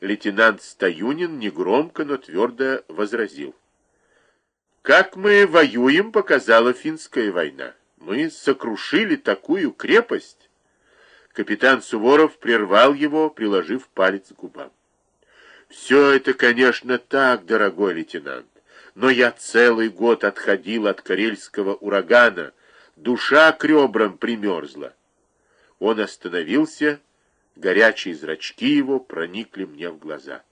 лейтенант Стаюнин негромко, но твердо возразил. Как мы воюем, показала финская война. Мы сокрушили такую крепость. Капитан Суворов прервал его, приложив палец к губам. Все это, конечно, так, дорогой лейтенант, но я целый год отходил от карельского урагана, душа к ребрам примерзла. Он остановился, горячие зрачки его проникли мне в глаза.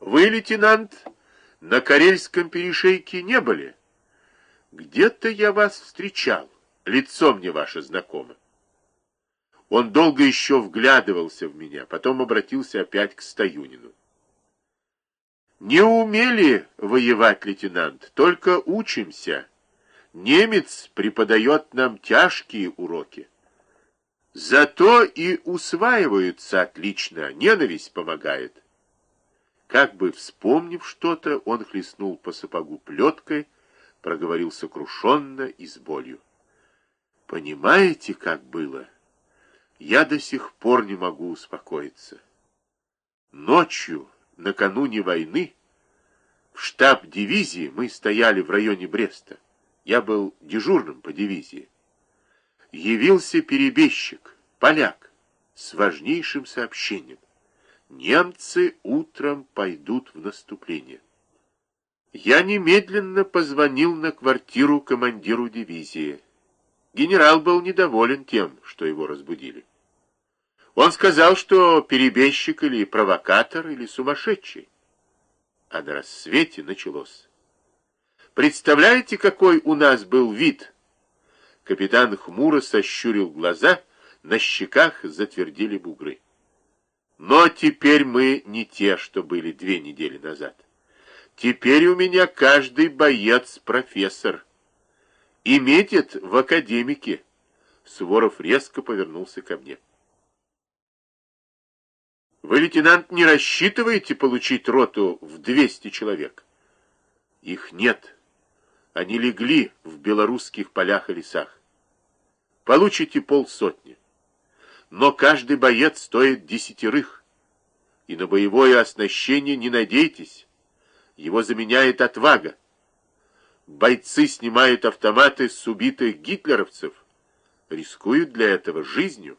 «Вы, лейтенант, на Карельском перешейке не были? Где-то я вас встречал, лицо мне ваше знакомо». Он долго еще вглядывался в меня, потом обратился опять к Стоюнину. «Не умели воевать, лейтенант, только учимся. Немец преподает нам тяжкие уроки. Зато и усваиваются отлично, ненависть помогает». Как бы вспомнив что-то, он хлестнул по сапогу плеткой, проговорил сокрушенно и с болью. «Понимаете, как было?» Я до сих пор не могу успокоиться. Ночью, накануне войны, в штаб дивизии мы стояли в районе Бреста. Я был дежурным по дивизии. Явился перебежчик, поляк, с важнейшим сообщением. Немцы утром пойдут в наступление. Я немедленно позвонил на квартиру командиру дивизии. Генерал был недоволен тем, что его разбудили. Он сказал, что перебежчик или провокатор, или сумасшедший. А на рассвете началось. Представляете, какой у нас был вид? Капитан хмуро сощурил глаза, на щеках затвердили бугры. Но теперь мы не те, что были две недели назад. Теперь у меня каждый боец профессор и метит в академике. Суворов резко повернулся ко мне. Вы, лейтенант, не рассчитываете получить роту в 200 человек? Их нет. Они легли в белорусских полях и лесах. Получите полсотни. Но каждый боец стоит десятерых. И на боевое оснащение не надейтесь. Его заменяет отвага бойцы снимают автоматы с убитых гитлеровцев, рискуют для этого жизнью.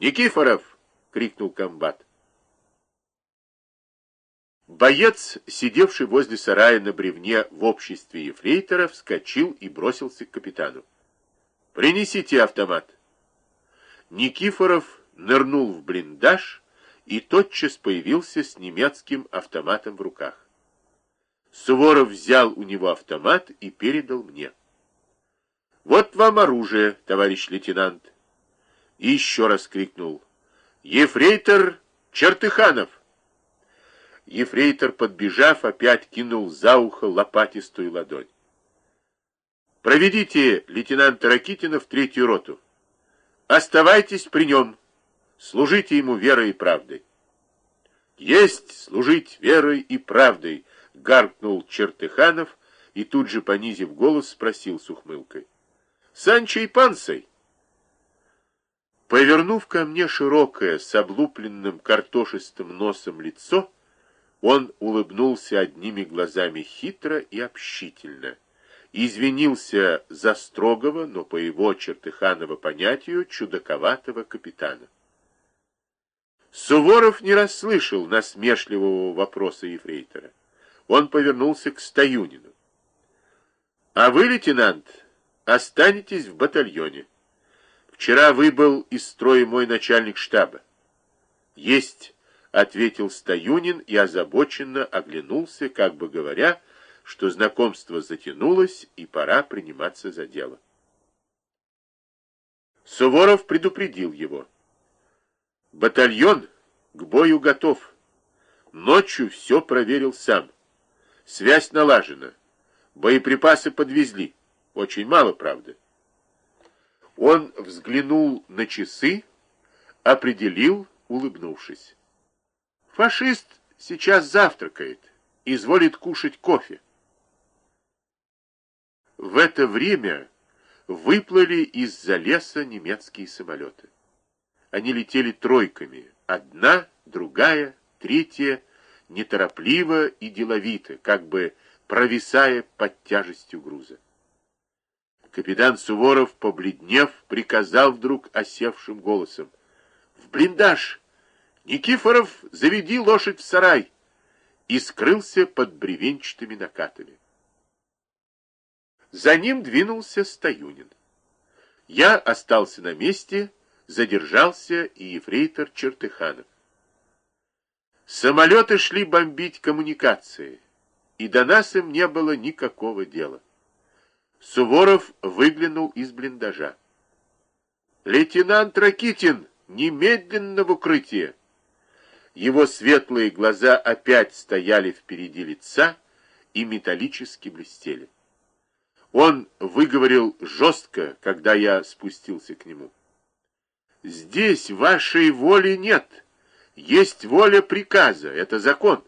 «Никифоров!» — крикнул комбат. Боец, сидевший возле сарая на бревне в обществе ефрейтора, вскочил и бросился к капитану. «Принесите автомат!» Никифоров нырнул в блиндаж и тотчас появился с немецким автоматом в руках. Суворов взял у него автомат и передал мне. «Вот вам оружие, товарищ лейтенант!» И еще раз крикнул. «Ефрейтор Чертыханов!» Ефрейтор, подбежав, опять кинул за ухо лопатистую ладонь. «Проведите лейтенанта Ракитина в третью роту. Оставайтесь при нем. Служите ему верой и правдой». «Есть служить верой и правдой!» гаркнул Чертыханов и тут же, понизив голос, спросил с ухмылкой. «Санчо и Пансой!» Повернув ко мне широкое, с облупленным картошистым носом лицо, он улыбнулся одними глазами хитро и общительно, извинился за строгого, но по его Чертыханова понятию, чудаковатого капитана. Суворов не расслышал насмешливого вопроса ефрейтора. Он повернулся к Стоюнину. «А вы, лейтенант, останетесь в батальоне. Вчера выбыл из строя мой начальник штаба». «Есть», — ответил Стоюнин и озабоченно оглянулся, как бы говоря, что знакомство затянулось и пора приниматься за дело. Суворов предупредил его. «Батальон к бою готов. Ночью все проверил сам». Связь налажена. Боеприпасы подвезли. Очень мало, правда. Он взглянул на часы, определил, улыбнувшись. Фашист сейчас завтракает, изволит кушать кофе. В это время выплыли из-за леса немецкие самолеты. Они летели тройками, одна другая, третья неторопливо и деловито, как бы провисая под тяжестью груза. Капитан Суворов, побледнев, приказал вдруг осевшим голосом. «В блиндаж! Никифоров, заведи лошадь в сарай!» и скрылся под бревенчатыми накатами. За ним двинулся Стоюнин. Я остался на месте, задержался и ефрейтор Чертыханов. Самолеты шли бомбить коммуникации, и до нас им не было никакого дела. Суворов выглянул из блиндажа. «Лейтенант Ракитин, немедленно в укрытие!» Его светлые глаза опять стояли впереди лица и металлически блестели. Он выговорил жестко, когда я спустился к нему. «Здесь вашей воли нет. Есть воля приказа. Это закон».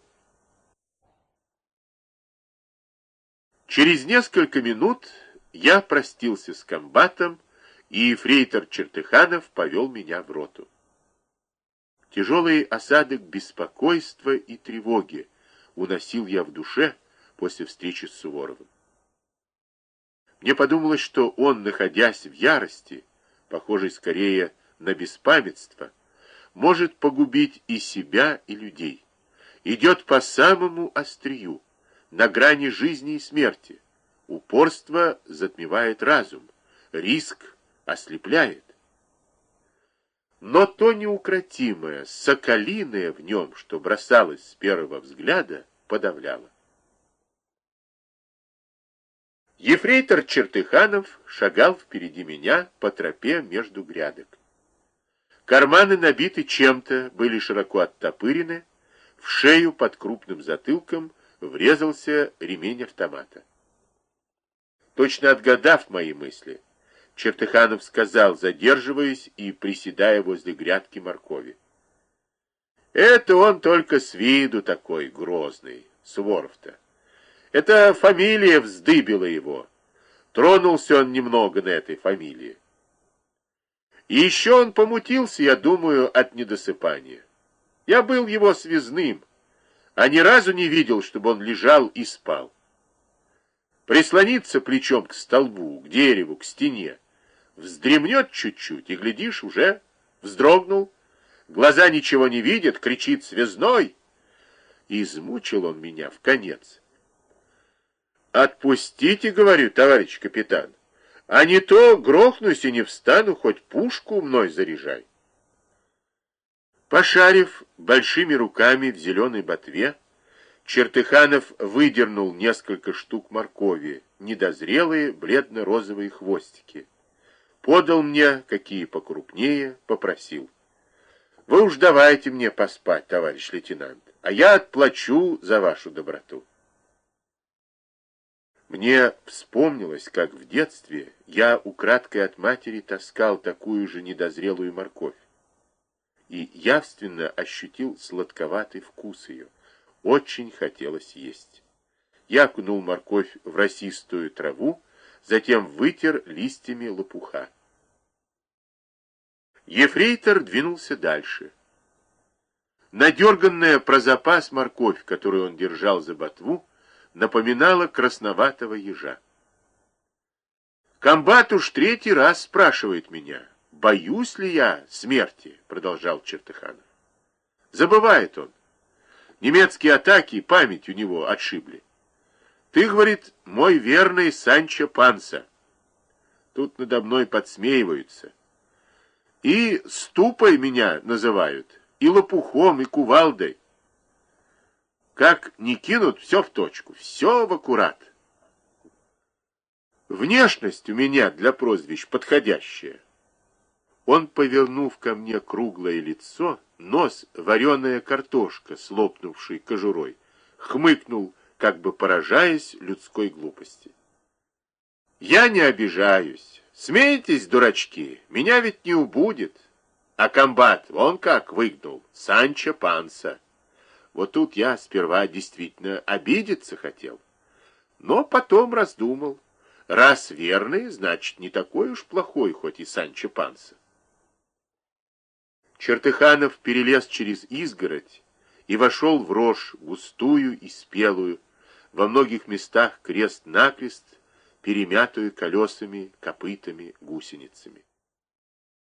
Через несколько минут я простился с комбатом, и фрейтор Чертыханов повел меня в роту. Тяжелый осадок беспокойства и тревоги уносил я в душе после встречи с Суворовым. Мне подумалось, что он, находясь в ярости, похожей скорее на беспамятство, может погубить и себя, и людей. Идет по самому острию, на грани жизни и смерти. Упорство затмевает разум, риск ослепляет. Но то неукротимое, соколиное в нем, что бросалось с первого взгляда, подавляло. Ефрейтор Чертыханов шагал впереди меня по тропе между грядок. Карманы набиты чем-то, были широко оттопырены, в шею под крупным затылком врезался ремень автомата. Точно отгадав мои мысли, Чертыханов сказал, задерживаясь и приседая возле грядки моркови. Это он только с виду такой грозный, Суворов-то. Это фамилия вздыбила его. Тронулся он немного на этой фамилии. И еще он помутился, я думаю, от недосыпания. Я был его связным, а ни разу не видел, чтобы он лежал и спал. Прислониться плечом к столбу, к дереву, к стене, вздремнет чуть-чуть, и, глядишь, уже вздрогнул, глаза ничего не видят, кричит связной. И измучил он меня в конец. «Отпустите, — говорю, товарищ капитан, — а не то грохнусь и не встану, хоть пушку мной заряжай». Пошарив большими руками в зеленой ботве, Чертыханов выдернул несколько штук моркови, недозрелые бледно-розовые хвостики. Подал мне, какие покрупнее, попросил. Вы уж давайте мне поспать, товарищ лейтенант, а я отплачу за вашу доброту. Мне вспомнилось, как в детстве я украдкой от матери таскал такую же недозрелую морковь и явственно ощутил сладковатый вкус ее. Очень хотелось есть. Я окунул морковь в росистую траву, затем вытер листьями лопуха. Ефрейтор двинулся дальше. Надерганная про запас морковь, которую он держал за ботву, напоминала красноватого ежа. Комбат уж третий раз спрашивает меня, боюсь ли я смерти, продолжал Чертыханов. Забывает он. Немецкие атаки, память у него отшибли. Ты, говорит, мой верный Санчо Панса. Тут надо мной подсмеиваются. И ступой меня называют, и лопухом, и кувалдой. Как не кинут, все в точку, все в аккурат. Внешность у меня для прозвищ подходящая. Он, повернув ко мне круглое лицо, нос вареная картошка, слопнувший кожурой, хмыкнул, как бы поражаясь людской глупости. Я не обижаюсь. Смейтесь, дурачки, меня ведь не убудет. А комбат, вон как выгнул, Санчо Панса. Вот тут я сперва действительно обидеться хотел, но потом раздумал. Раз верный, значит, не такой уж плохой, хоть и Санчо Панса. Чертыханов перелез через изгородь и вошел в рожь, густую и спелую, во многих местах крест-накрест, перемятую колесами, копытами, гусеницами.